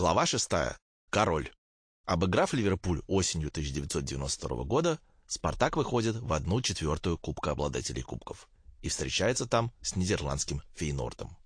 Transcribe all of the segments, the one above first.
Глава 6. Король. Обыграв Ливерпуль осенью 1992 года, «Спартак» выходит в одну четвертую Кубка обладателей кубков и встречается там с нидерландским Фейнордом.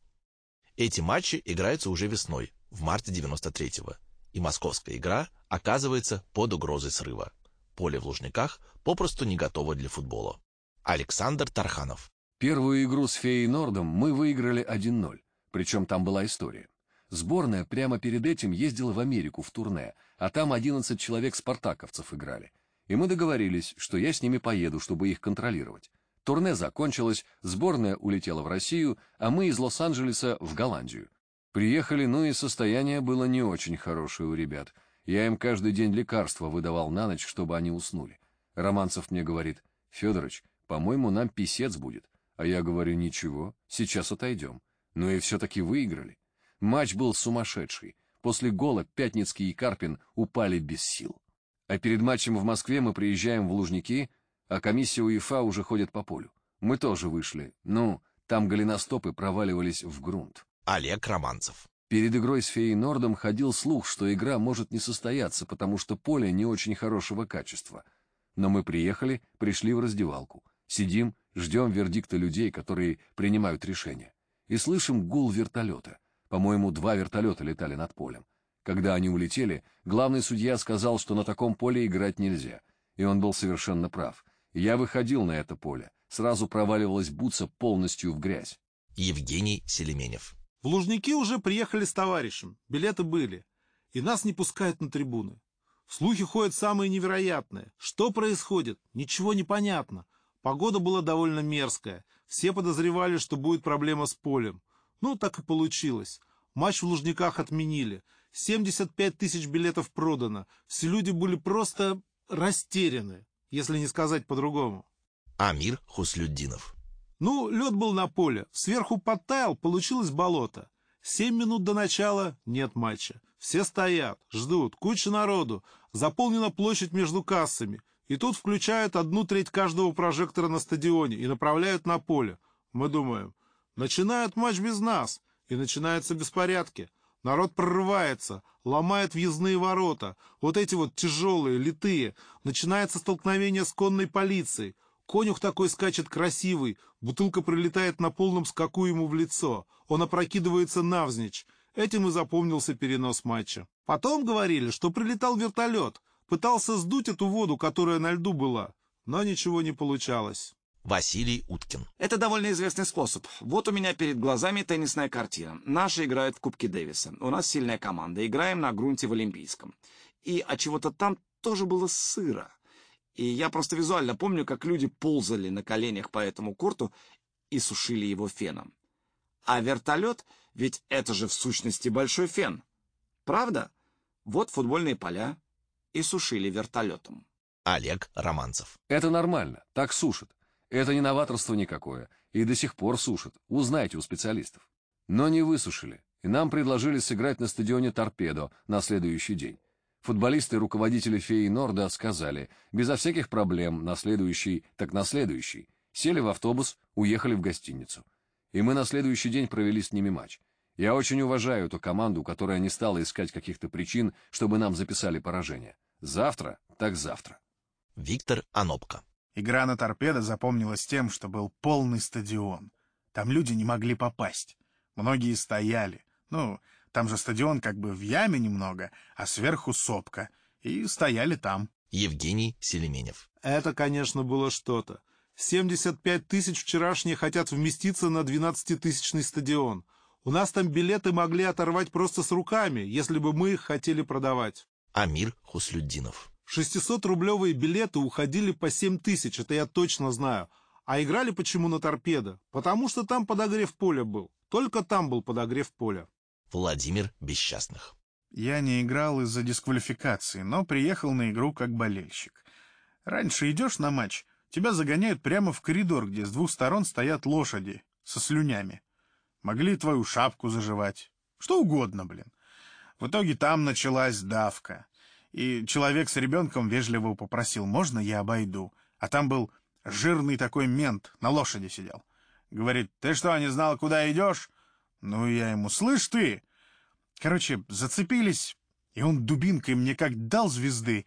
Эти матчи играются уже весной, в марте 93-го, и московская игра оказывается под угрозой срыва. Поле в Лужниках попросту не готово для футбола. Александр Тарханов. Первую игру с Фейнордом мы выиграли 1-0, причем там была история. Сборная прямо перед этим ездила в Америку в турне, а там 11 человек спартаковцев играли. И мы договорились, что я с ними поеду, чтобы их контролировать. Турне закончилось, сборная улетела в Россию, а мы из Лос-Анджелеса в Голландию. Приехали, ну и состояние было не очень хорошее у ребят. Я им каждый день лекарства выдавал на ночь, чтобы они уснули. Романцев мне говорит, «Федорович, по-моему, нам писец будет». А я говорю, «Ничего, сейчас отойдем». Ну и все-таки выиграли. Матч был сумасшедший. После гола Пятницкий и Карпин упали без сил. А перед матчем в Москве мы приезжаем в Лужники, а комиссия УЕФА уже ходит по полю. Мы тоже вышли. Ну, там голеностопы проваливались в грунт. Олег Романцев. Перед игрой с Феей Нордом ходил слух, что игра может не состояться, потому что поле не очень хорошего качества. Но мы приехали, пришли в раздевалку. Сидим, ждем вердикта людей, которые принимают решения. И слышим гул вертолета. По-моему, два вертолета летали над полем. Когда они улетели, главный судья сказал, что на таком поле играть нельзя. И он был совершенно прав. Я выходил на это поле. Сразу проваливалась бутса полностью в грязь. Евгений Селеменев. В Лужники уже приехали с товарищем. Билеты были. И нас не пускают на трибуны. Слухи ходят самые невероятные. Что происходит? Ничего не понятно. Погода была довольно мерзкая. Все подозревали, что будет проблема с полем. Ну, так и получилось. Матч в Лужниках отменили. 75 тысяч билетов продано. Все люди были просто растеряны, если не сказать по-другому. Амир Хуслюддинов. Ну, лед был на поле. Сверху подтаял, получилось болото. Семь минут до начала нет матча. Все стоят, ждут, куча народу. Заполнена площадь между кассами. И тут включают одну треть каждого прожектора на стадионе и направляют на поле. Мы думаем, Начинают матч без нас, и начинаются беспорядки. Народ прорывается, ломает въездные ворота, вот эти вот тяжелые, литые. Начинается столкновение с конной полицией. Конюх такой скачет красивый, бутылка прилетает на полном скаку ему в лицо. Он опрокидывается навзничь. Этим и запомнился перенос матча. Потом говорили, что прилетал вертолет, пытался сдуть эту воду, которая на льду была, но ничего не получалось. Василий Уткин. Это довольно известный способ. Вот у меня перед глазами теннисная картина. Наши играют в Кубке Дэвиса. У нас сильная команда. Играем на грунте в Олимпийском. И от чего-то там тоже было сыро. И я просто визуально помню, как люди ползали на коленях по этому корту и сушили его феном. А вертолет, ведь это же в сущности большой фен. Правда? Вот футбольные поля и сушили вертолетом. Олег Романцев. Это нормально, так сушат. Это не новаторство никакое, и до сих пор сушат, узнайте у специалистов. Но не высушили, и нам предложили сыграть на стадионе «Торпедо» на следующий день. Футболисты и руководители «Феи Норда» сказали, безо всяких проблем, на следующий, так на следующий. Сели в автобус, уехали в гостиницу. И мы на следующий день провели с ними матч. Я очень уважаю эту команду, которая не стала искать каких-то причин, чтобы нам записали поражение. Завтра, так завтра. Виктор Анопко. Игра на торпедо запомнилась тем, что был полный стадион. Там люди не могли попасть. Многие стояли. Ну, там же стадион как бы в яме немного, а сверху сопка. И стояли там. Евгений Селеменев. Это, конечно, было что-то. 75 тысяч вчерашние хотят вместиться на 12-тысячный стадион. У нас там билеты могли оторвать просто с руками, если бы мы их хотели продавать. Амир Хуслюддинов. 600-рублевые билеты уходили по 7 тысяч, это я точно знаю. А играли почему на торпедо? Потому что там подогрев поля был. Только там был подогрев поля. Владимир Бесчастных. Я не играл из-за дисквалификации, но приехал на игру как болельщик. Раньше идешь на матч, тебя загоняют прямо в коридор, где с двух сторон стоят лошади со слюнями. Могли твою шапку заживать. Что угодно, блин. В итоге там началась давка и человек с ребенком вежливо попросил, можно я обойду? А там был жирный такой мент, на лошади сидел. Говорит, ты что, не знал, куда идешь? Ну, я ему, слышь ты, Короче, зацепились, и он дубинкой мне как дал звезды.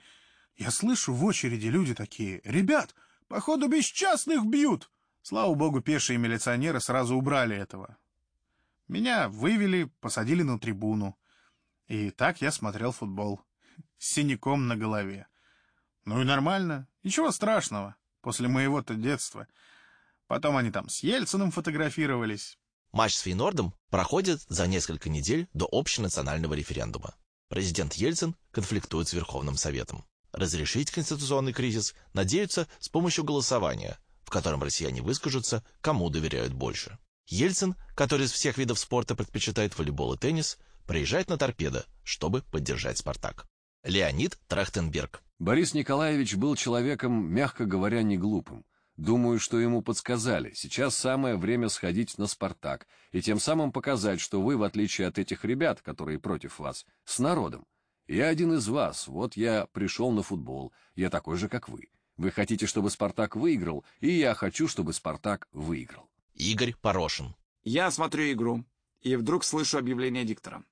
Я слышу в очереди люди такие. «Ребят, походу бесчастных бьют!» Слава богу, пешие милиционеры сразу убрали этого. Меня вывели, посадили на трибуну. И так я смотрел футбол. С синяком на голове. Ну и нормально. Ничего страшного. После моего-то детства. Потом они там с Ельциным фотографировались. Матч с Фейнордом проходит за несколько недель до общенационального референдума. Президент Ельцин конфликтует с Верховным Советом. Разрешить конституционный кризис надеются с помощью голосования, в котором россияне выскажутся, кому доверяют больше. Ельцин, который из всех видов спорта предпочитает волейбол и теннис, приезжает на торпедо, чтобы поддержать «Спартак». Леонид Трахтенберг. Борис Николаевич был человеком, мягко говоря, не глупым. Думаю, что ему подсказали. Сейчас самое время сходить на «Спартак» и тем самым показать, что вы, в отличие от этих ребят, которые против вас, с народом. Я один из вас, вот я пришел на футбол, я такой же, как вы. Вы хотите, чтобы «Спартак» выиграл, и я хочу, чтобы «Спартак» выиграл. Игорь Порошин. Я смотрю игру, и вдруг слышу объявление диктора.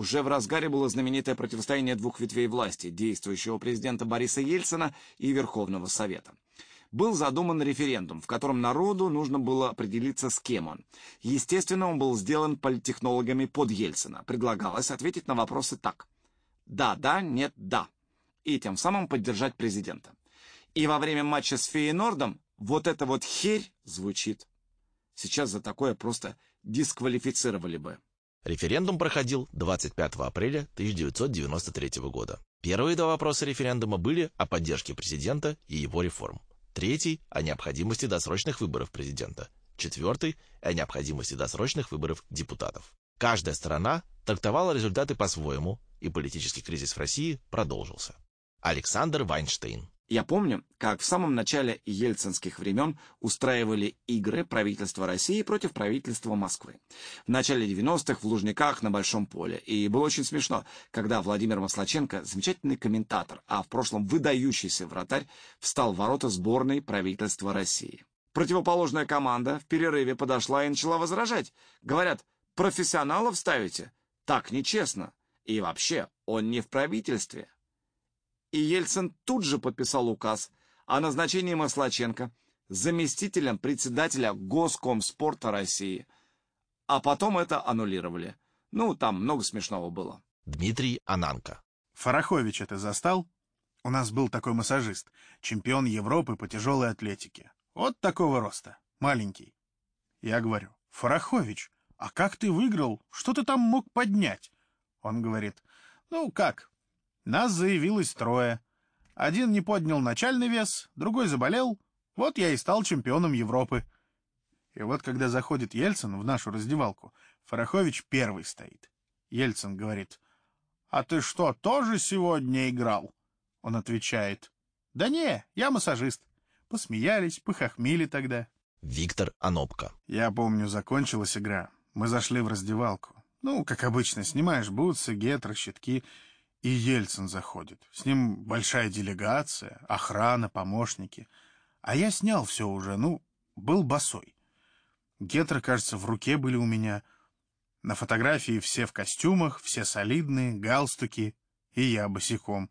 Уже в разгаре было знаменитое противостояние двух ветвей власти, действующего президента Бориса Ельцина и Верховного Совета был задуман референдум, в котором народу нужно было определиться, с кем он. Естественно, он был сделан политтехнологами под Ельцина. Предлагалось ответить на вопросы так. Да, да, нет, да. И тем самым поддержать президента. И во время матча с Фейенордом вот эта вот херь звучит. Сейчас за такое просто дисквалифицировали бы. Референдум проходил 25 апреля 1993 года. Первые два вопроса референдума были о поддержке президента и его реформ. Третий – о необходимости досрочных выборов президента. Четвертый – о необходимости досрочных выборов депутатов. Каждая сторона трактовала результаты по-своему, и политический кризис в России продолжился. Александр Вайнштейн. Я помню, как в самом начале ельцинских времен устраивали игры правительства России против правительства Москвы. В начале 90-х в Лужниках на Большом поле. И было очень смешно, когда Владимир Маслаченко, замечательный комментатор, а в прошлом выдающийся вратарь, встал в ворота сборной правительства России. Противоположная команда в перерыве подошла и начала возражать. Говорят, профессионалов ставите? Так нечестно. И вообще, он не в правительстве и Ельцин тут же подписал указ о назначении Маслаченко заместителем председателя Госкомспорта России. А потом это аннулировали. Ну, там много смешного было. Дмитрий Ананко. Фарахович это застал? У нас был такой массажист, чемпион Европы по тяжелой атлетике. Вот такого роста, маленький. Я говорю, Фарахович, а как ты выиграл? Что ты там мог поднять? Он говорит, ну как, нас заявилось трое. Один не поднял начальный вес, другой заболел. Вот я и стал чемпионом Европы. И вот когда заходит Ельцин в нашу раздевалку, Фарахович первый стоит. Ельцин говорит, «А ты что, тоже сегодня играл?» Он отвечает, «Да не, я массажист». Посмеялись, похохмили тогда. Виктор Анопко. Я помню, закончилась игра. Мы зашли в раздевалку. Ну, как обычно, снимаешь бутсы, гетры, щитки — и Ельцин заходит. С ним большая делегация, охрана, помощники. А я снял все уже, ну, был босой. Гетры, кажется, в руке были у меня. На фотографии все в костюмах, все солидные, галстуки, и я босиком.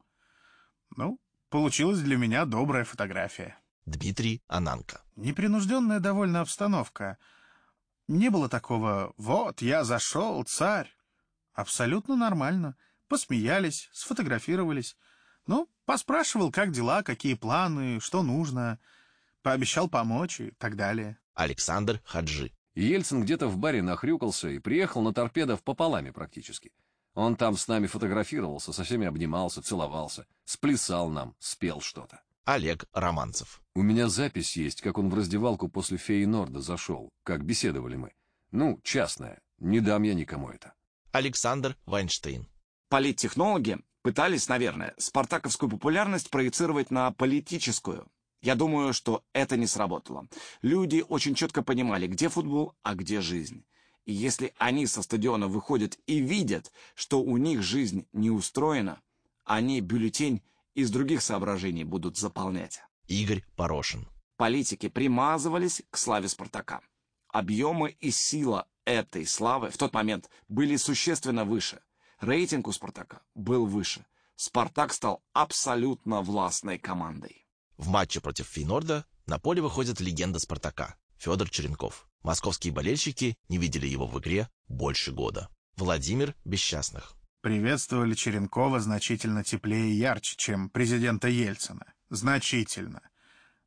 Ну, получилась для меня добрая фотография. Дмитрий Ананко. Непринужденная довольно обстановка. Не было такого «вот, я зашел, царь». Абсолютно нормально. Посмеялись, сфотографировались. Ну, поспрашивал, как дела, какие планы, что нужно. Пообещал помочь и так далее. Александр Хаджи. Ельцин где-то в баре нахрюкался и приехал на торпедов пополами практически. Он там с нами фотографировался, со всеми обнимался, целовался, сплясал нам, спел что-то. Олег Романцев. У меня запись есть, как он в раздевалку после феи Норда зашел, как беседовали мы. Ну, частная, не дам я никому это. Александр Вайнштейн. Политтехнологи пытались, наверное, спартаковскую популярность проецировать на политическую. Я думаю, что это не сработало. Люди очень четко понимали, где футбол, а где жизнь. И если они со стадиона выходят и видят, что у них жизнь не устроена, они бюллетень из других соображений будут заполнять. Игорь Порошин. Политики примазывались к славе Спартака. Объемы и сила этой славы в тот момент были существенно выше. Рейтинг у «Спартака» был выше. «Спартак» стал абсолютно властной командой. В матче против Фейнорда на поле выходит легенда «Спартака» Федор Черенков. Московские болельщики не видели его в игре больше года. Владимир Бесчастных. Приветствовали Черенкова значительно теплее и ярче, чем президента Ельцина. Значительно.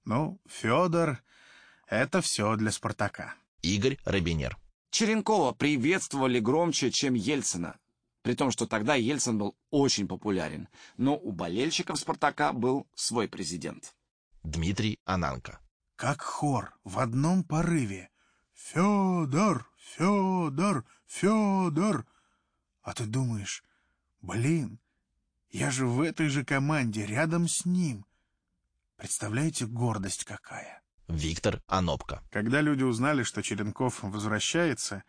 Ну, Федор — это все для «Спартака». Игорь Робинер. Черенкова приветствовали громче, чем Ельцина. При том, что тогда Ельцин был очень популярен. Но у болельщиков «Спартака» был свой президент. Дмитрий Ананко. Как хор, в одном порыве. «Федор! Федор! Федор!» А ты думаешь, блин, я же в этой же команде, рядом с ним. Представляете, гордость какая? Виктор Анопко. Когда люди узнали, что Черенков возвращается,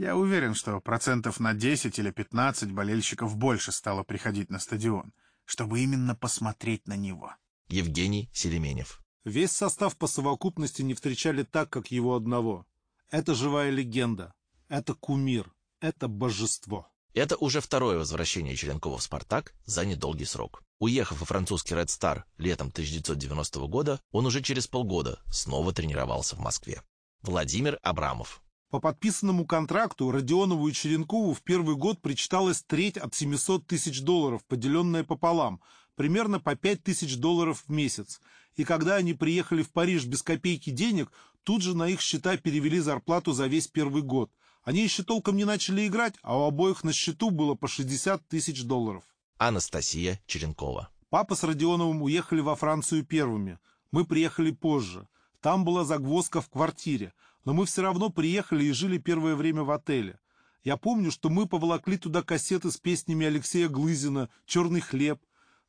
я уверен, что процентов на 10 или 15 болельщиков больше стало приходить на стадион, чтобы именно посмотреть на него. Евгений Селеменев. Весь состав по совокупности не встречали так, как его одного. Это живая легенда, это кумир, это божество. Это уже второе возвращение Черенкова в «Спартак» за недолгий срок. Уехав во французский Red Star летом 1990 года, он уже через полгода снова тренировался в Москве. Владимир Абрамов. По подписанному контракту Родионову и Черенкову в первый год причиталась треть от 700 тысяч долларов, поделенная пополам, примерно по 5 тысяч долларов в месяц. И когда они приехали в Париж без копейки денег, тут же на их счета перевели зарплату за весь первый год. Они еще толком не начали играть, а у обоих на счету было по 60 тысяч долларов. Анастасия Черенкова. Папа с Родионовым уехали во Францию первыми. Мы приехали позже. Там была загвоздка в квартире, но мы все равно приехали и жили первое время в отеле. Я помню, что мы поволокли туда кассеты с песнями Алексея Глызина «Черный хлеб».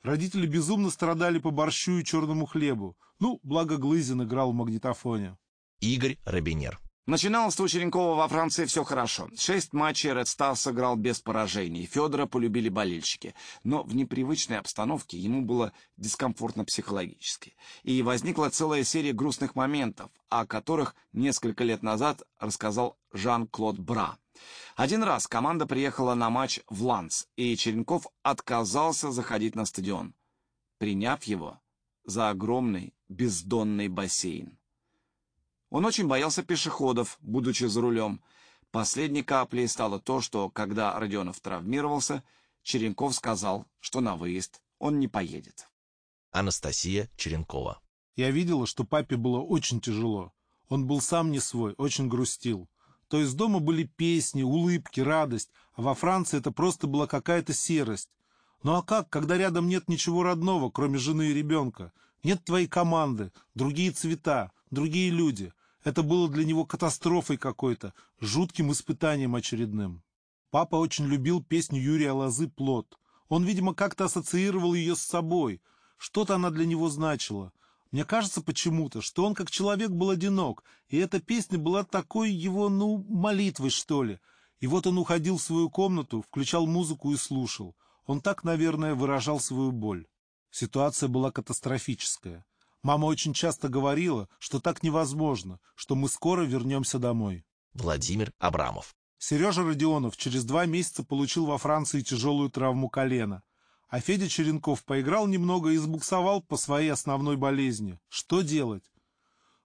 Родители безумно страдали по борщу и черному хлебу. Ну, благо Глызин играл в магнитофоне. Игорь Робинер. Начиналось у Черенкова во Франции все хорошо. Шесть матчей Ред Стар сыграл без поражений. Федора полюбили болельщики. Но в непривычной обстановке ему было дискомфортно психологически. И возникла целая серия грустных моментов, о которых несколько лет назад рассказал Жан-Клод Бра. Один раз команда приехала на матч в Ланс, и Черенков отказался заходить на стадион, приняв его за огромный бездонный бассейн. Он очень боялся пешеходов, будучи за рулем. Последней каплей стало то, что, когда Родионов травмировался, Черенков сказал, что на выезд он не поедет. Анастасия Черенкова. Я видела, что папе было очень тяжело. Он был сам не свой, очень грустил. То есть дома были песни, улыбки, радость, а во Франции это просто была какая-то серость. Ну а как, когда рядом нет ничего родного, кроме жены и ребенка? Нет твоей команды, другие цвета, другие люди. Это было для него катастрофой какой-то, жутким испытанием очередным. Папа очень любил песню Юрия Лозы «Плод». Он, видимо, как-то ассоциировал ее с собой. Что-то она для него значила. Мне кажется почему-то, что он как человек был одинок, и эта песня была такой его, ну, молитвой, что ли. И вот он уходил в свою комнату, включал музыку и слушал. Он так, наверное, выражал свою боль. Ситуация была катастрофическая. Мама очень часто говорила, что так невозможно, что мы скоро вернемся домой. Владимир Абрамов. Сережа Родионов через два месяца получил во Франции тяжелую травму колена. А Федя Черенков поиграл немного и сбуксовал по своей основной болезни. Что делать?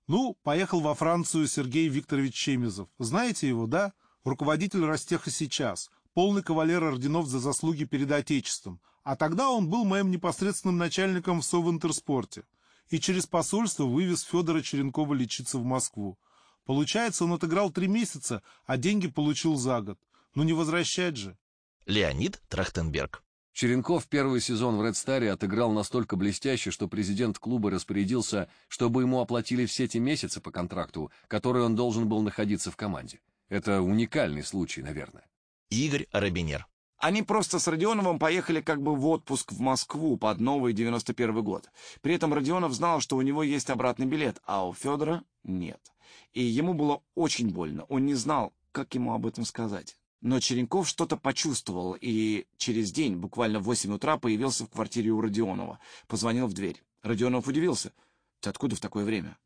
Ну, поехал во Францию Сергей Викторович Чемизов. Знаете его, да? Руководитель Ростеха сейчас. Полный кавалер орденов за заслуги перед Отечеством. А тогда он был моим непосредственным начальником в Совинтерспорте и через посольство вывез Федора Черенкова лечиться в Москву. Получается, он отыграл три месяца, а деньги получил за год. Ну не возвращать же. Леонид Трахтенберг. Черенков первый сезон в Ред Старе отыграл настолько блестяще, что президент клуба распорядился, чтобы ему оплатили все те месяцы по контракту, которые он должен был находиться в команде. Это уникальный случай, наверное. Игорь Робинер. Они просто с Родионовым поехали как бы в отпуск в Москву под новый 91 год. При этом Родионов знал, что у него есть обратный билет, а у Федора нет. И ему было очень больно. Он не знал, как ему об этом сказать. Но Черенков что-то почувствовал, и через день, буквально в 8 утра, появился в квартире у Родионова. Позвонил в дверь. Родионов удивился. «Ты откуда в такое время?»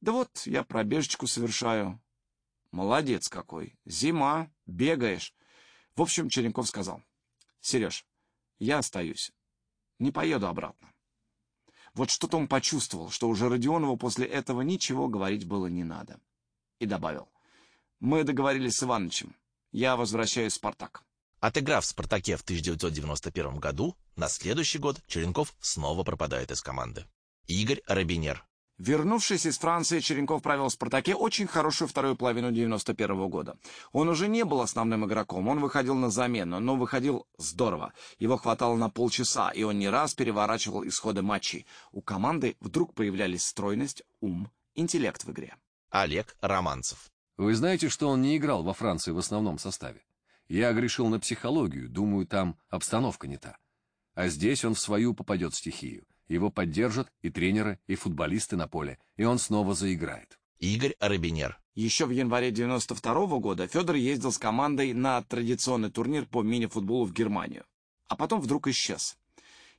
«Да вот, я пробежечку совершаю». «Молодец какой! Зима, бегаешь». В общем, Черенков сказал, Сереж, я остаюсь. Не поеду обратно. Вот что-то он почувствовал, что уже Родионову после этого ничего говорить было не надо. И добавил. Мы договорились с Иванычем. Я возвращаюсь в «Спартак». Отыграв в «Спартаке» в 1991 году, на следующий год Черенков снова пропадает из команды. Игорь Робинер. Вернувшись из Франции, Черенков провел в «Спартаке» очень хорошую вторую половину 91 -го года. Он уже не был основным игроком, он выходил на замену, но выходил здорово. Его хватало на полчаса, и он не раз переворачивал исходы матчей. У команды вдруг появлялись стройность, ум, интеллект в игре. Олег Романцев. Вы знаете, что он не играл во Франции в основном составе? Я грешил на психологию, думаю, там обстановка не та. А здесь он в свою попадет стихию. Его поддержат и тренеры, и футболисты на поле, и он снова заиграет. Игорь Робинер. Еще в январе 92 -го года Федор ездил с командой на традиционный турнир по мини-футболу в Германию. А потом вдруг исчез.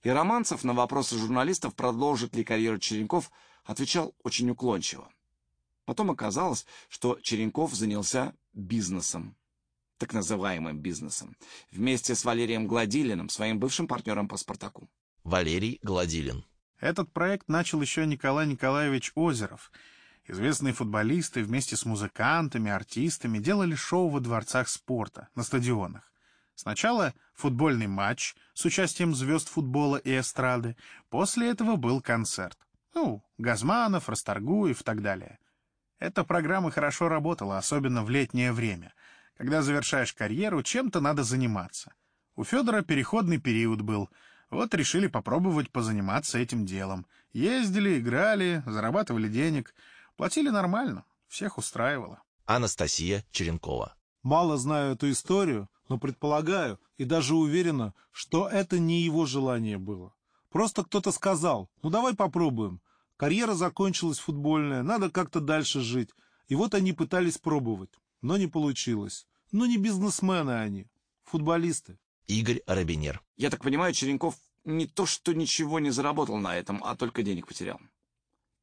И Романцев на вопросы журналистов, продолжит ли карьеру Черенков, отвечал очень уклончиво. Потом оказалось, что Черенков занялся бизнесом так называемым бизнесом, вместе с Валерием Гладилиным, своим бывшим партнером по «Спартаку». Валерий Гладилин. Этот проект начал еще Николай Николаевич Озеров. Известные футболисты вместе с музыкантами, артистами делали шоу во дворцах спорта, на стадионах. Сначала футбольный матч с участием звезд футбола и эстрады, после этого был концерт. Ну, Газманов, Расторгуев и так далее. Эта программа хорошо работала, особенно в летнее время — когда завершаешь карьеру, чем-то надо заниматься. У Федора переходный период был. Вот решили попробовать позаниматься этим делом. Ездили, играли, зарабатывали денег. Платили нормально, всех устраивало. Анастасия Черенкова. Мало знаю эту историю, но предполагаю и даже уверена, что это не его желание было. Просто кто-то сказал, ну давай попробуем. Карьера закончилась футбольная, надо как-то дальше жить. И вот они пытались пробовать, но не получилось. Но не бизнесмены они, футболисты. Игорь Робинер. Я так понимаю, Черенков не то что ничего не заработал на этом, а только денег потерял.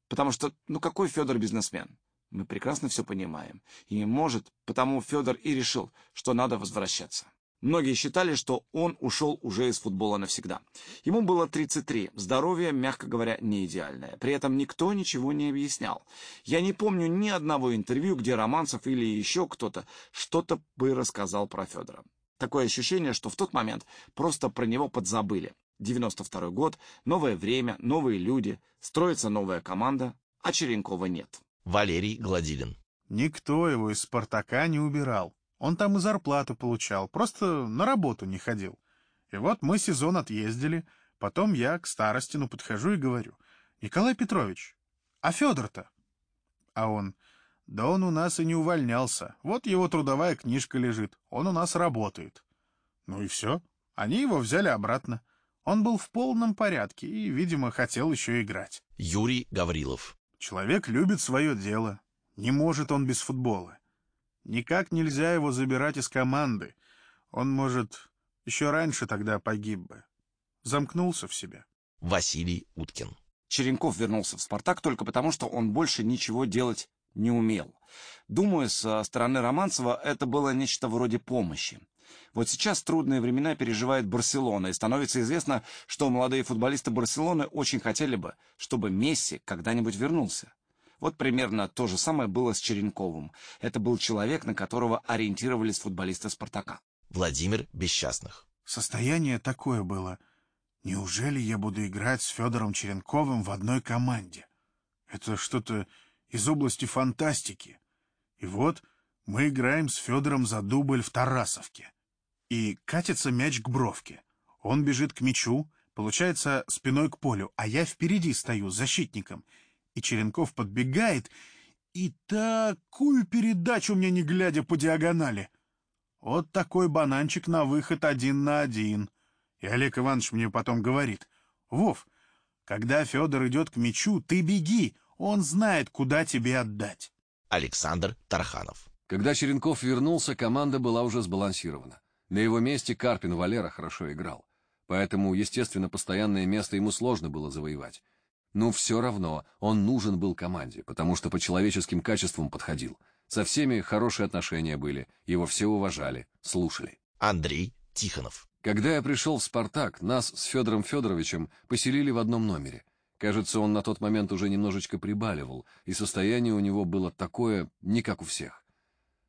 Потому что, ну какой Федор бизнесмен? Мы прекрасно все понимаем. И, может, потому Федор и решил, что надо возвращаться. Многие считали, что он ушел уже из футбола навсегда. Ему было 33, здоровье, мягко говоря, не идеальное. При этом никто ничего не объяснял. Я не помню ни одного интервью, где Романцев или еще кто-то что-то бы рассказал про Федора. Такое ощущение, что в тот момент просто про него подзабыли. 92 год, новое время, новые люди, строится новая команда, а Черенкова нет. Валерий Гладилин. Никто его из «Спартака» не убирал. Он там и зарплату получал, просто на работу не ходил. И вот мы сезон отъездили, потом я к Старостину подхожу и говорю, «Николай Петрович, а Федор-то?» А он, «Да он у нас и не увольнялся, вот его трудовая книжка лежит, он у нас работает». Ну и все, они его взяли обратно. Он был в полном порядке и, видимо, хотел еще играть. Юрий Гаврилов. Человек любит свое дело. Не может он без футбола. Никак нельзя его забирать из команды. Он, может, еще раньше тогда погиб бы. Замкнулся в себе. Василий Уткин. Черенков вернулся в «Спартак» только потому, что он больше ничего делать не умел. Думаю, со стороны Романцева это было нечто вроде помощи. Вот сейчас трудные времена переживает Барселона, и становится известно, что молодые футболисты Барселоны очень хотели бы, чтобы Месси когда-нибудь вернулся. Вот примерно то же самое было с Черенковым. Это был человек, на которого ориентировались футболисты «Спартака». Владимир Бесчастных. Состояние такое было. Неужели я буду играть с Федором Черенковым в одной команде? Это что-то из области фантастики. И вот мы играем с Федором за дубль в Тарасовке. И катится мяч к бровке. Он бежит к мячу, получается спиной к полю, а я впереди стою защитником — и Черенков подбегает, и такую передачу мне не глядя по диагонали. Вот такой бананчик на выход один на один. И Олег Иванович мне потом говорит, «Вов, когда Федор идет к мячу, ты беги, он знает, куда тебе отдать». Александр Тарханов. Когда Черенков вернулся, команда была уже сбалансирована. На его месте Карпин Валера хорошо играл. Поэтому, естественно, постоянное место ему сложно было завоевать. Но все равно он нужен был команде, потому что по человеческим качествам подходил. Со всеми хорошие отношения были, его все уважали, слушали. Андрей Тихонов. Когда я пришел в «Спартак», нас с Федором Федоровичем поселили в одном номере. Кажется, он на тот момент уже немножечко прибаливал, и состояние у него было такое, не как у всех.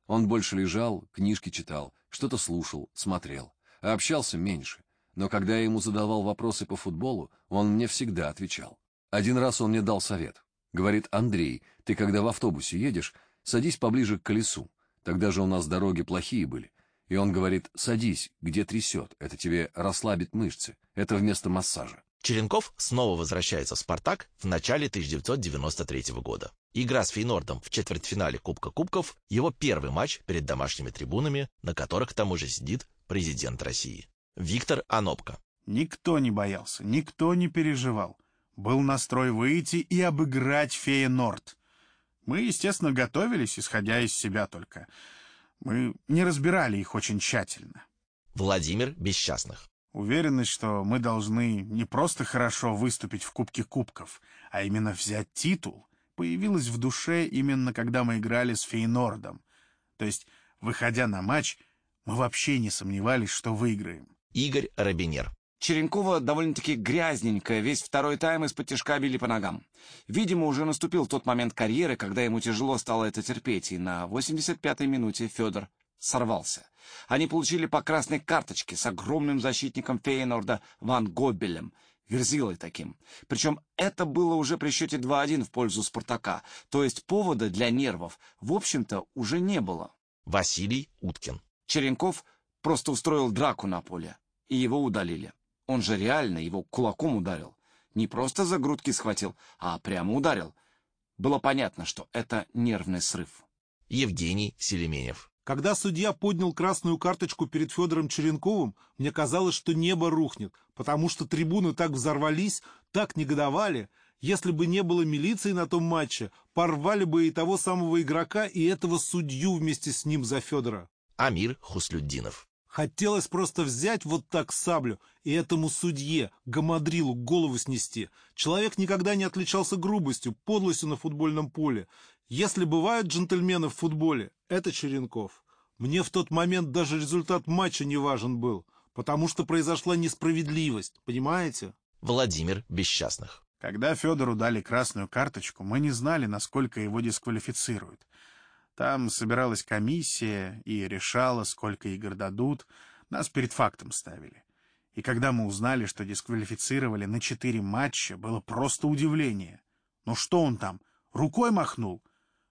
Он больше лежал, книжки читал, что-то слушал, смотрел, а общался меньше. Но когда я ему задавал вопросы по футболу, он мне всегда отвечал. Один раз он мне дал совет. Говорит, Андрей, ты когда в автобусе едешь, садись поближе к колесу. Тогда же у нас дороги плохие были. И он говорит, садись, где трясет, это тебе расслабит мышцы, это вместо массажа. Черенков снова возвращается в «Спартак» в начале 1993 года. Игра с Фейнордом в четвертьфинале Кубка Кубков – его первый матч перед домашними трибунами, на которых к тому же сидит президент России. Виктор Анопко. Никто не боялся, никто не переживал. Был настрой выйти и обыграть Фейнорд. Мы, естественно, готовились, исходя из себя только. Мы не разбирали их очень тщательно. Владимир Бесчастных. Уверенность, что мы должны не просто хорошо выступить в Кубке Кубков, а именно взять титул, появилась в душе именно когда мы играли с Фейнордом. То есть, выходя на матч, мы вообще не сомневались, что выиграем. Игорь Робинер. Черенкова довольно-таки грязненькая, весь второй тайм из-под тяжка били по ногам. Видимо, уже наступил тот момент карьеры, когда ему тяжело стало это терпеть, и на 85-й минуте Федор сорвался. Они получили по красной карточке с огромным защитником Фейнорда Ван Гобелем, верзилой таким. Причем это было уже при счете 2-1 в пользу Спартака, то есть повода для нервов, в общем-то, уже не было. Василий Уткин. Черенков просто устроил драку на поле, и его удалили. Он же реально его кулаком ударил. Не просто за грудки схватил, а прямо ударил. Было понятно, что это нервный срыв. Евгений Селеменев. Когда судья поднял красную карточку перед Федором Черенковым, мне казалось, что небо рухнет, потому что трибуны так взорвались, так негодовали. Если бы не было милиции на том матче, порвали бы и того самого игрока, и этого судью вместе с ним за Федора. Амир Хуслюддинов. Хотелось просто взять вот так саблю и этому судье, гамадрилу, голову снести. Человек никогда не отличался грубостью, подлостью на футбольном поле. Если бывают джентльмены в футболе, это Черенков. Мне в тот момент даже результат матча не важен был, потому что произошла несправедливость, понимаете? Владимир Бесчастных. Когда Федору дали красную карточку, мы не знали, насколько его дисквалифицируют. Там собиралась комиссия и решала, сколько игр дадут. Нас перед фактом ставили. И когда мы узнали, что дисквалифицировали на четыре матча, было просто удивление. Ну что он там, рукой махнул?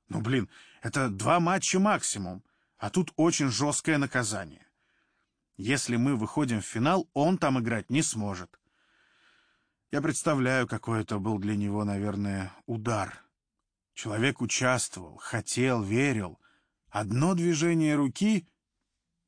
Ну, блин, это два матча максимум, а тут очень жесткое наказание. Если мы выходим в финал, он там играть не сможет. Я представляю, какой это был для него, наверное, удар. Человек участвовал, хотел, верил. Одно движение руки,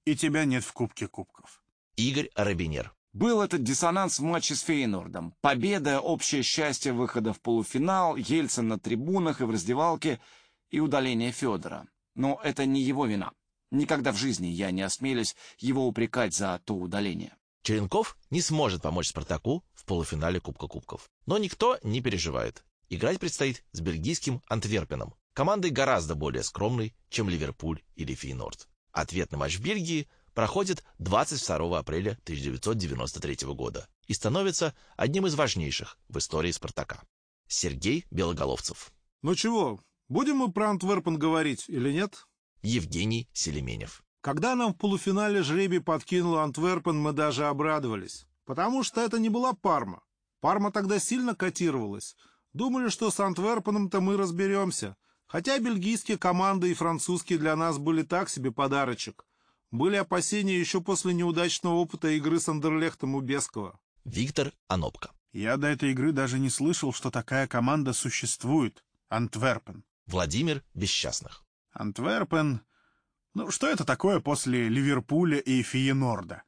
и тебя нет в Кубке Кубков. Игорь Робинер. Был этот диссонанс в матче с Фейнордом. Победа, общее счастье выхода в полуфинал, Ельцин на трибунах и в раздевалке, и удаление Федора. Но это не его вина. Никогда в жизни я не осмелюсь его упрекать за то удаление. Черенков не сможет помочь «Спартаку» в полуфинале Кубка Кубков. Но никто не переживает. Играть предстоит с бельгийским Антверпеном, командой гораздо более скромной, чем Ливерпуль или Фейнорд. Ответный матч в Бельгии проходит 22 апреля 1993 года и становится одним из важнейших в истории «Спартака». Сергей Белоголовцев. Ну чего, будем мы про Антверпен говорить или нет? Евгений Селеменев. Когда нам в полуфинале жребий подкинул Антверпен, мы даже обрадовались, потому что это не была Парма. Парма тогда сильно котировалась, Думали, что с Антверпеном-то мы разберемся. Хотя бельгийские команды и французские для нас были так себе подарочек. Были опасения еще после неудачного опыта игры с Андерлехтом у Бескова. Виктор Анопко. Я до этой игры даже не слышал, что такая команда существует. Антверпен. Владимир Бесчастных. Антверпен... Ну, что это такое после Ливерпуля и Фиенорда?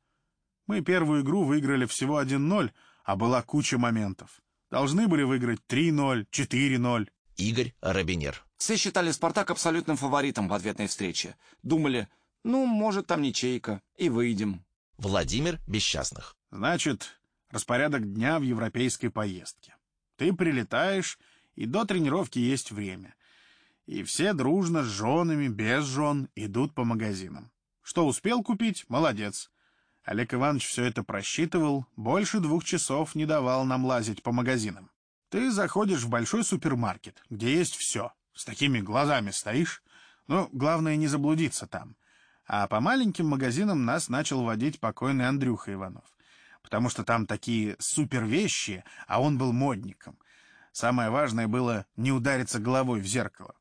Мы первую игру выиграли всего 1-0, а была куча моментов. Должны были выиграть 3-0, 4-0. Игорь Робинер. Все считали «Спартак» абсолютным фаворитом в ответной встрече. Думали, ну, может, там ничейка, и выйдем. Владимир Бесчастных. Значит, распорядок дня в европейской поездке. Ты прилетаешь, и до тренировки есть время. И все дружно с женами, без жен идут по магазинам. Что успел купить? Молодец. Олег Иванович все это просчитывал, больше двух часов не давал нам лазить по магазинам. Ты заходишь в большой супермаркет, где есть все. С такими глазами стоишь. Ну, главное не заблудиться там. А по маленьким магазинам нас начал водить покойный Андрюха Иванов. Потому что там такие супер вещи, а он был модником. Самое важное было не удариться головой в зеркало.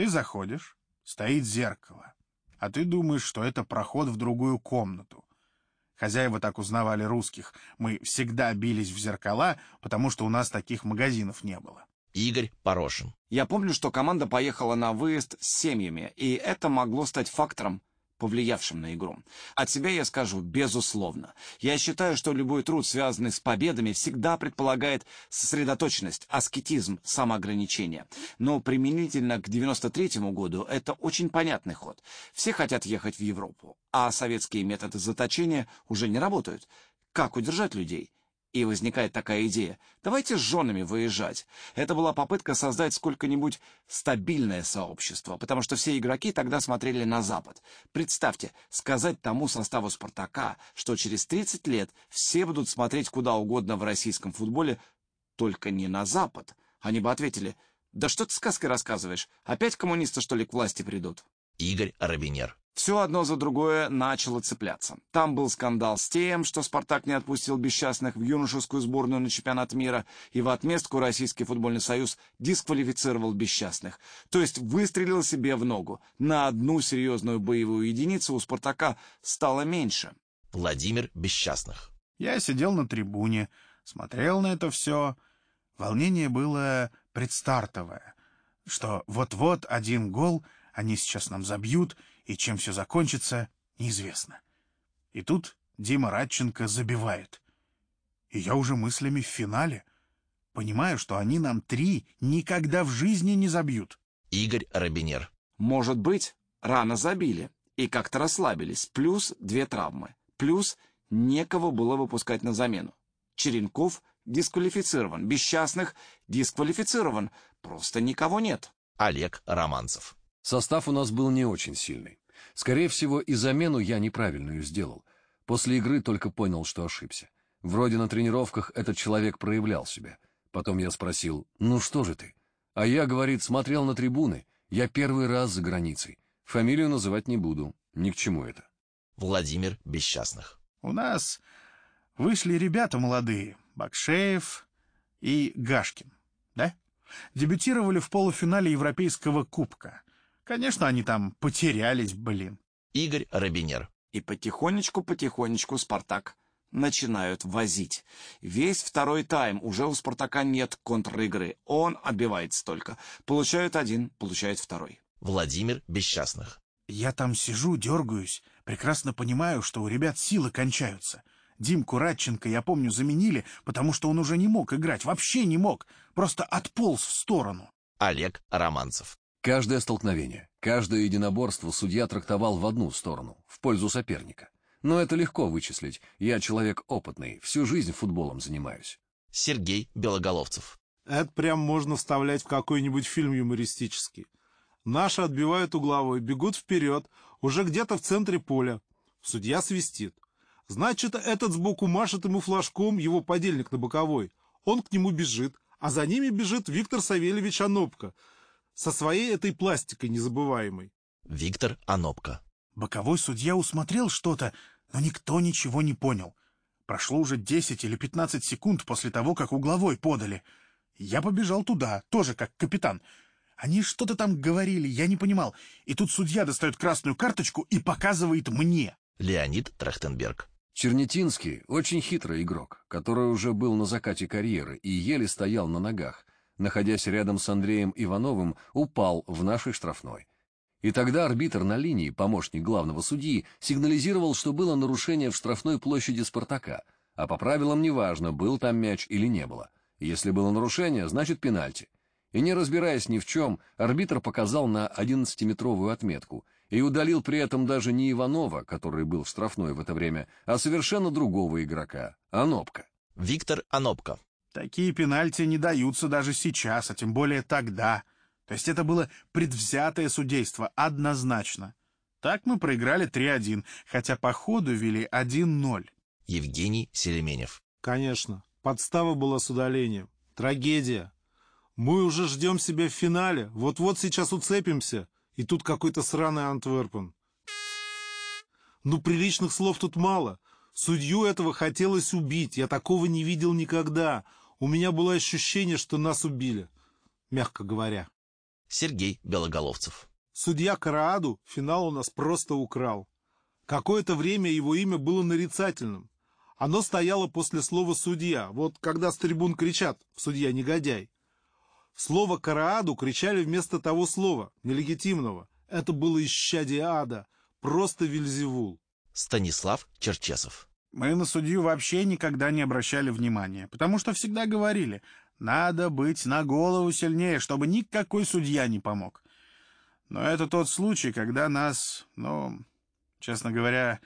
Ты заходишь, стоит зеркало, а ты думаешь, что это проход в другую комнату. Хозяева так узнавали русских. Мы всегда бились в зеркала, потому что у нас таких магазинов не было. Игорь Порошин. Я помню, что команда поехала на выезд с семьями, и это могло стать фактором, повлиявшим на игру. От себя я скажу, безусловно. Я считаю, что любой труд, связанный с победами, всегда предполагает сосредоточенность, аскетизм, самоограничение. Но применительно к 93-му году это очень понятный ход. Все хотят ехать в Европу, а советские методы заточения уже не работают. Как удержать людей? И возникает такая идея. Давайте с женами выезжать. Это была попытка создать сколько-нибудь стабильное сообщество, потому что все игроки тогда смотрели на Запад. Представьте, сказать тому составу «Спартака», что через 30 лет все будут смотреть куда угодно в российском футболе, только не на Запад. Они бы ответили, да что ты сказкой рассказываешь? Опять коммунисты, что ли, к власти придут? Игорь Робинер. Все одно за другое начало цепляться. Там был скандал с тем, что «Спартак» не отпустил бесчастных в юношескую сборную на чемпионат мира, и в отместку Российский футбольный союз дисквалифицировал бесчастных. То есть выстрелил себе в ногу. На одну серьезную боевую единицу у «Спартака» стало меньше. Владимир Бесчастных. Я сидел на трибуне, смотрел на это все. Волнение было предстартовое, что вот-вот один гол они сейчас нам забьют — и чем все закончится, неизвестно. И тут Дима Радченко забивает. И я уже мыслями в финале. Понимаю, что они нам три никогда в жизни не забьют. Игорь Робинер. Может быть, рано забили и как-то расслабились. Плюс две травмы. Плюс некого было выпускать на замену. Черенков дисквалифицирован, Бесчастных дисквалифицирован. Просто никого нет. Олег Романцев. Состав у нас был не очень сильный. Скорее всего, и замену я неправильную сделал. После игры только понял, что ошибся. Вроде на тренировках этот человек проявлял себя. Потом я спросил, ну что же ты? А я, говорит, смотрел на трибуны. Я первый раз за границей. Фамилию называть не буду. Ни к чему это. Владимир Бесчастных. У нас вышли ребята молодые. Бакшеев и Гашкин. Да? Дебютировали в полуфинале Европейского кубка. Конечно, они там потерялись, блин. Игорь Робинер. И потихонечку-потихонечку «Спартак» начинают возить. Весь второй тайм уже у «Спартака» нет контр-игры. Он отбивается только. Получают один, получает второй. Владимир Бесчастных. Я там сижу, дергаюсь. Прекрасно понимаю, что у ребят силы кончаются. Димку Радченко, я помню, заменили, потому что он уже не мог играть. Вообще не мог. Просто отполз в сторону. Олег Романцев. Каждое столкновение, каждое единоборство судья трактовал в одну сторону, в пользу соперника. Но это легко вычислить. Я человек опытный, всю жизнь футболом занимаюсь. Сергей Белоголовцев. Это прям можно вставлять в какой-нибудь фильм юмористический. Наши отбивают угловой, бегут вперед, уже где-то в центре поля. Судья свистит. Значит, этот сбоку машет ему флажком его подельник на боковой. Он к нему бежит, а за ними бежит Виктор Савельевич Анопко — со своей этой пластикой незабываемой. Виктор Анопко. Боковой судья усмотрел что-то, но никто ничего не понял. Прошло уже 10 или 15 секунд после того, как угловой подали. Я побежал туда, тоже как капитан. Они что-то там говорили, я не понимал. И тут судья достает красную карточку и показывает мне. Леонид Трахтенберг. Чернетинский — очень хитрый игрок, который уже был на закате карьеры и еле стоял на ногах находясь рядом с Андреем Ивановым, упал в нашей штрафной. И тогда арбитр на линии, помощник главного судьи, сигнализировал, что было нарушение в штрафной площади «Спартака», а по правилам неважно, был там мяч или не было. Если было нарушение, значит пенальти. И не разбираясь ни в чем, арбитр показал на 11-метровую отметку и удалил при этом даже не Иванова, который был в штрафной в это время, а совершенно другого игрока, Анопка. Виктор Анопко. Такие пенальти не даются даже сейчас, а тем более тогда. То есть это было предвзятое судейство, однозначно. Так мы проиграли 3-1, хотя по ходу вели 1-0. Евгений Селеменев. Конечно, подстава была с удалением. Трагедия. Мы уже ждем себя в финале. Вот-вот сейчас уцепимся. И тут какой-то сраный Антверпен. Ну, приличных слов тут мало. Судью этого хотелось убить. Я такого не видел никогда. У меня было ощущение, что нас убили. Мягко говоря. Сергей Белоголовцев. Судья Карааду финал у нас просто украл. Какое-то время его имя было нарицательным. Оно стояло после слова «судья». Вот когда с трибун кричат «судья негодяй». Слово «карааду» кричали вместо того слова, нелегитимного. Это было исчадие ада, просто Вильзевул. Станислав Черчесов. Мы на судью вообще никогда не обращали внимания, потому что всегда говорили, надо быть на голову сильнее, чтобы никакой судья не помог. Но это тот случай, когда нас, ну, честно говоря,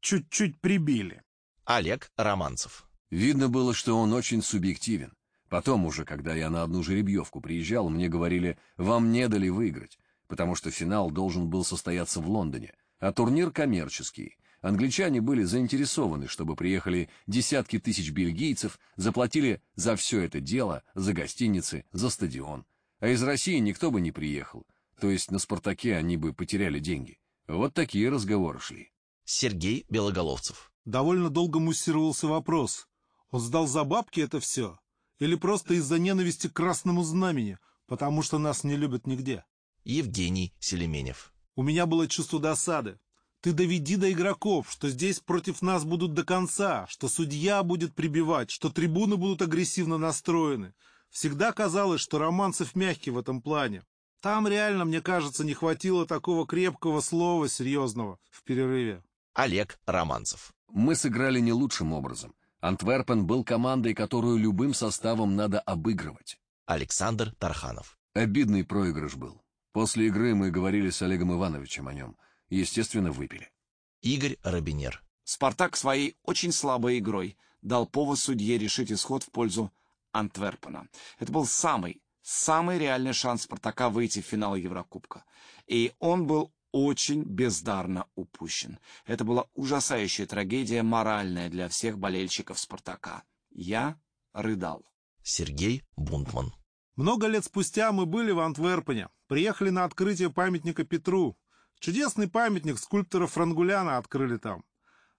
чуть-чуть прибили. Олег Романцев. Видно было, что он очень субъективен. Потом уже, когда я на одну жеребьевку приезжал, мне говорили, вам не дали выиграть, потому что финал должен был состояться в Лондоне, а турнир коммерческий. Англичане были заинтересованы, чтобы приехали десятки тысяч бельгийцев, заплатили за все это дело, за гостиницы, за стадион. А из России никто бы не приехал, то есть на «Спартаке» они бы потеряли деньги. Вот такие разговоры шли. Сергей Белоголовцев. Довольно долго муссировался вопрос. Он сдал за бабки это все? Или просто из-за ненависти к красному знамени, потому что нас не любят нигде? Евгений Селеменев. У меня было чувство досады. Ты доведи до игроков, что здесь против нас будут до конца, что судья будет прибивать, что трибуны будут агрессивно настроены. Всегда казалось, что Романцев мягкий в этом плане. Там реально, мне кажется, не хватило такого крепкого слова серьезного в перерыве. Олег Романцев. Мы сыграли не лучшим образом. Антверпен был командой, которую любым составом надо обыгрывать. Александр Тарханов. Обидный проигрыш был. После игры мы говорили с Олегом Ивановичем о нем. Естественно, выпили. Игорь Робинер. Спартак своей очень слабой игрой дал повод судье решить исход в пользу Антверпена. Это был самый, самый реальный шанс Спартака выйти в финал Еврокубка. И он был очень бездарно упущен. Это была ужасающая трагедия, моральная для всех болельщиков Спартака. Я рыдал. Сергей Бунтман. Много лет спустя мы были в Антверпене. Приехали на открытие памятника Петру. Чудесный памятник скульптора Франгуляна открыли там.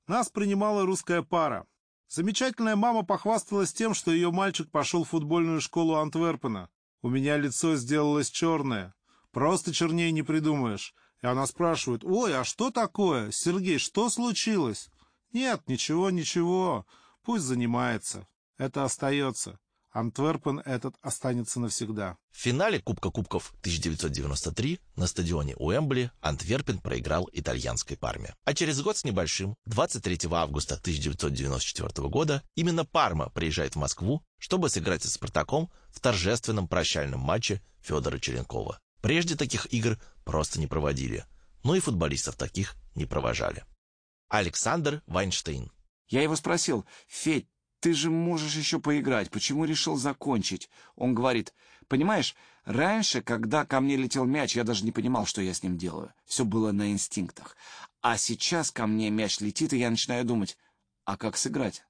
Нас принимала русская пара. Замечательная мама похвасталась тем, что ее мальчик пошел в футбольную школу Антверпена. У меня лицо сделалось черное. Просто чернее не придумаешь. И она спрашивает, «Ой, а что такое? Сергей, что случилось?» «Нет, ничего, ничего. Пусть занимается. Это остается. Антверпен этот останется навсегда». В финале Кубка Кубков 1993 на стадионе Уэмбли Антверпен проиграл итальянской Парме. А через год с небольшим, 23 августа 1994 года, именно Парма приезжает в Москву, чтобы сыграть с Спартаком в торжественном прощальном матче Федора Черенкова. Прежде таких игр просто не проводили, но и футболистов таких не провожали. Александр Вайнштейн. Я его спросил, «Федь, ты же можешь еще поиграть, почему решил закончить?» Он говорит, «Понимаешь, раньше, когда ко мне летел мяч, я даже не понимал, что я с ним делаю. Все было на инстинктах. А сейчас ко мне мяч летит, и я начинаю думать, а как сыграть?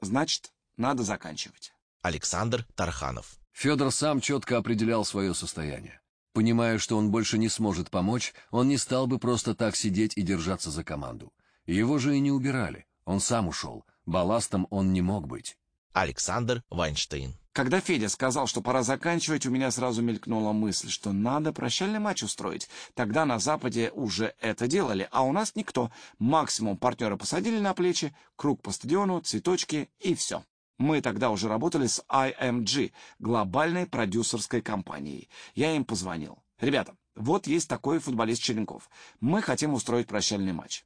Значит, надо заканчивать». Александр Тарханов. Федор сам четко определял свое состояние. Понимая, что он больше не сможет помочь, он не стал бы просто так сидеть и держаться за команду. Его же и не убирали. Он сам ушел. Балластом он не мог быть. Александр Вайнштейн. Когда Федя сказал, что пора заканчивать, у меня сразу мелькнула мысль, что надо прощальный матч устроить. Тогда на Западе уже это делали, а у нас никто. Максимум партнера посадили на плечи, круг по стадиону, цветочки и все. Мы тогда уже работали с IMG, глобальной продюсерской компанией. Я им позвонил. Ребята, вот есть такой футболист Черенков. Мы хотим устроить прощальный матч.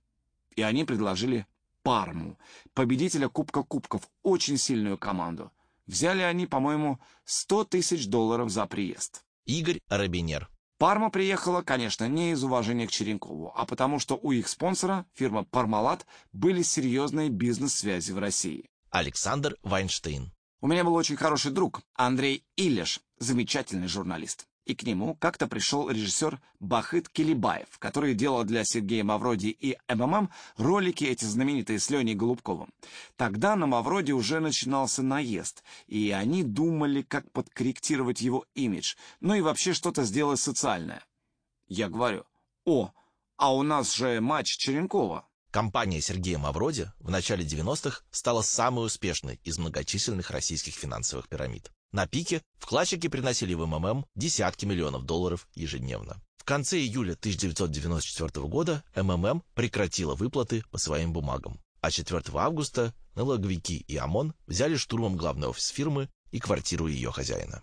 И они предложили Парму, победителя Кубка Кубков, очень сильную команду. Взяли они, по-моему, 100 тысяч долларов за приезд. Игорь Робинер. Парма приехала, конечно, не из уважения к Черенкову, а потому что у их спонсора, фирма «Пармалат», были серьезные бизнес-связи в России. Александр Вайнштейн. У меня был очень хороший друг, Андрей Иллеш, замечательный журналист. И к нему как-то пришел режиссер Бахыт Келебаев, который делал для Сергея Мавроди и МММ ролики эти знаменитые с Леней Голубковым. Тогда на Мавроди уже начинался наезд, и они думали, как подкорректировать его имидж, ну и вообще что-то сделать социальное. Я говорю, о, а у нас же матч Черенкова. Компания Сергея Мавроди в начале 90-х стала самой успешной из многочисленных российских финансовых пирамид. На пике вкладчики приносили в МММ десятки миллионов долларов ежедневно. В конце июля 1994 года МММ прекратила выплаты по своим бумагам, а 4 августа налоговики и ОМОН взяли штурмом главный офис фирмы и квартиру ее хозяина.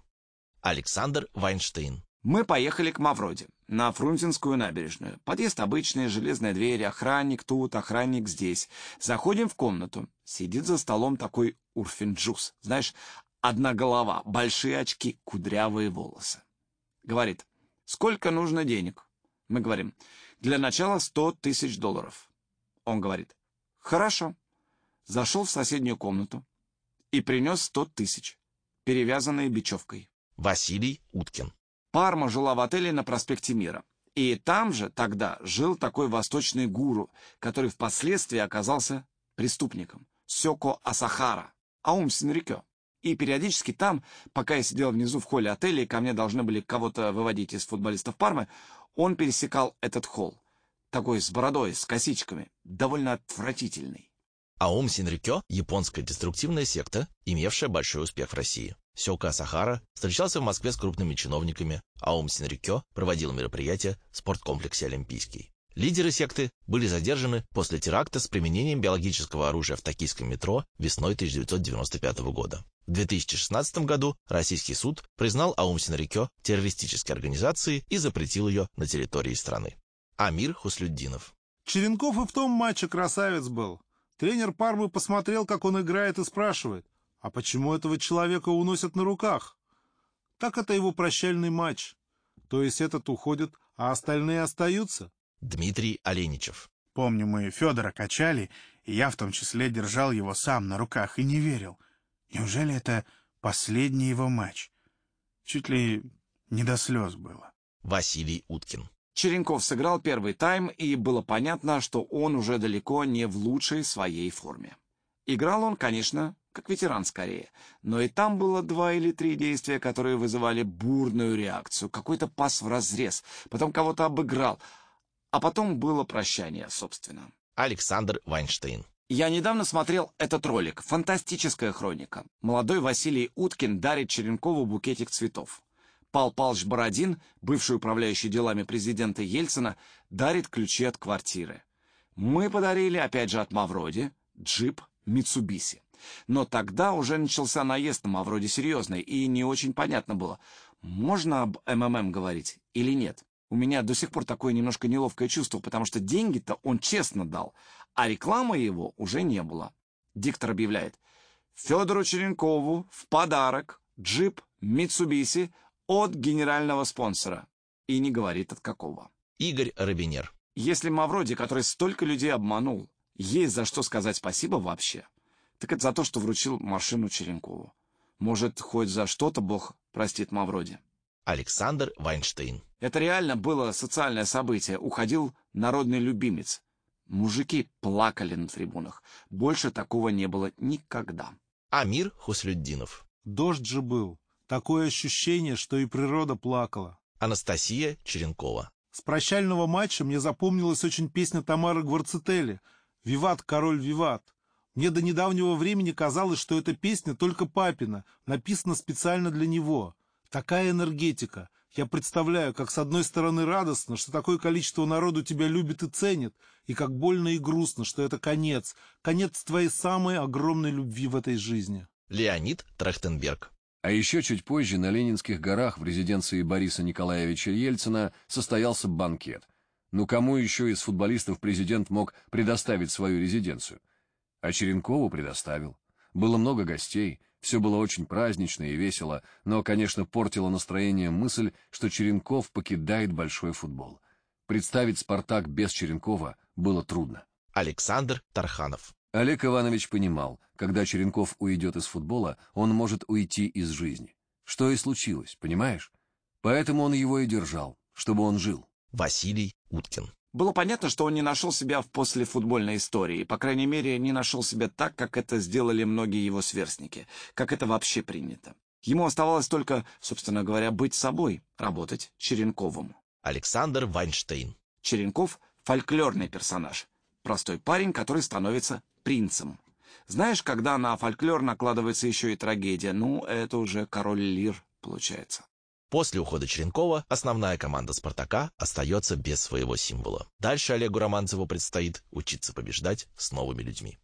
Александр Вайнштейн. Мы поехали к Мавроди, на Фрунзенскую набережную. Подъезд обычный, железная дверь, охранник тут, охранник здесь. Заходим в комнату. Сидит за столом такой Урфинджус. Знаешь, Одна голова, большие очки, кудрявые волосы. Говорит, сколько нужно денег? Мы говорим, для начала сто тысяч долларов. Он говорит, хорошо. Зашел в соседнюю комнату и принес сто тысяч, перевязанные бечевкой. Василий Уткин. Парма жила в отеле на проспекте Мира. И там же тогда жил такой восточный гуру, который впоследствии оказался преступником. Сёко Асахара, Аум Синрикё. И периодически там, пока я сидел внизу в холле отеля, и ко мне должны были кого-то выводить из футболистов Пармы, он пересекал этот холл. Такой с бородой, с косичками, довольно отвратительный. Аум Синрикё — японская деструктивная секта, имевшая большой успех в России. Сёка Сахара встречался в Москве с крупными чиновниками, Аум Синрикё проводил мероприятия в спорткомплексе «Олимпийский». Лидеры секты были задержаны после теракта с применением биологического оружия в токийском метро весной 1995 года. В 2016 году российский суд признал Аум Синрикё террористической организацией и запретил ее на территории страны. Амир Хуслюддинов. Черенков и в том матче красавец был. Тренер Пармы посмотрел, как он играет, и спрашивает, а почему этого человека уносят на руках? Так это его прощальный матч. То есть этот уходит, а остальные остаются? Дмитрий Оленичев. Помню, мы Федора качали, и я в том числе держал его сам на руках и не верил. Неужели это последний его матч? Чуть ли не до слез было. Василий Уткин. Черенков сыграл первый тайм, и было понятно, что он уже далеко не в лучшей своей форме. Играл он, конечно, как ветеран скорее, но и там было два или три действия, которые вызывали бурную реакцию. Какой-то пас в разрез, потом кого-то обыграл, а потом было прощание, собственно. Александр Вайнштейн. Я недавно смотрел этот ролик. Фантастическая хроника. Молодой Василий Уткин дарит Черенкову букетик цветов. Пал Палыч Бородин, бывший управляющий делами президента Ельцина, дарит ключи от квартиры. Мы подарили, опять же, от Мавроди, джип Митсубиси. Но тогда уже начался наезд на Мавроди серьезный, и не очень понятно было, можно об МММ говорить или нет. У меня до сих пор такое немножко неловкое чувство, потому что деньги-то он честно дал, а рекламы его уже не было. Диктор объявляет. Федору Черенкову в подарок джип Mitsubishi от генерального спонсора. И не говорит от какого. Игорь Робинер. Если Мавроди, который столько людей обманул, есть за что сказать спасибо вообще, так это за то, что вручил машину Черенкову. Может, хоть за что-то Бог простит Мавроди. Александр Вайнштейн. Это реально было социальное событие. Уходил народный любимец. Мужики плакали на трибунах. Больше такого не было никогда. Амир Хуслюддинов. Дождь же был. Такое ощущение, что и природа плакала. Анастасия Черенкова. С прощального матча мне запомнилась очень песня Тамары Гварцетели «Виват, король, виват». Мне до недавнего времени казалось, что эта песня только папина, написана специально для него. Такая энергетика. Я представляю, как с одной стороны радостно, что такое количество народу тебя любит и ценит, и как больно и грустно, что это конец, конец твоей самой огромной любви в этой жизни. Леонид Трахтенберг. А еще чуть позже на Ленинских горах в резиденции Бориса Николаевича Ельцина состоялся банкет. Ну кому еще из футболистов президент мог предоставить свою резиденцию? А Черенкову предоставил. Было много гостей, все было очень празднично и весело, но, конечно, портило настроение мысль, что Черенков покидает большой футбол. Представить «Спартак» без Черенкова было трудно. Александр Тарханов. Олег Иванович понимал, когда Черенков уйдет из футбола, он может уйти из жизни. Что и случилось, понимаешь? Поэтому он его и держал, чтобы он жил. Василий Уткин. Было понятно, что он не нашел себя в послефутбольной истории, по крайней мере, не нашел себя так, как это сделали многие его сверстники, как это вообще принято. Ему оставалось только, собственно говоря, быть собой, работать Черенковым. Александр Вайнштейн. Черенков — фольклорный персонаж. Простой парень, который становится принцем. Знаешь, когда на фольклор накладывается еще и трагедия, ну, это уже король Лир получается. После ухода Черенкова основная команда «Спартака» остается без своего символа. Дальше Олегу Романцеву предстоит учиться побеждать с новыми людьми.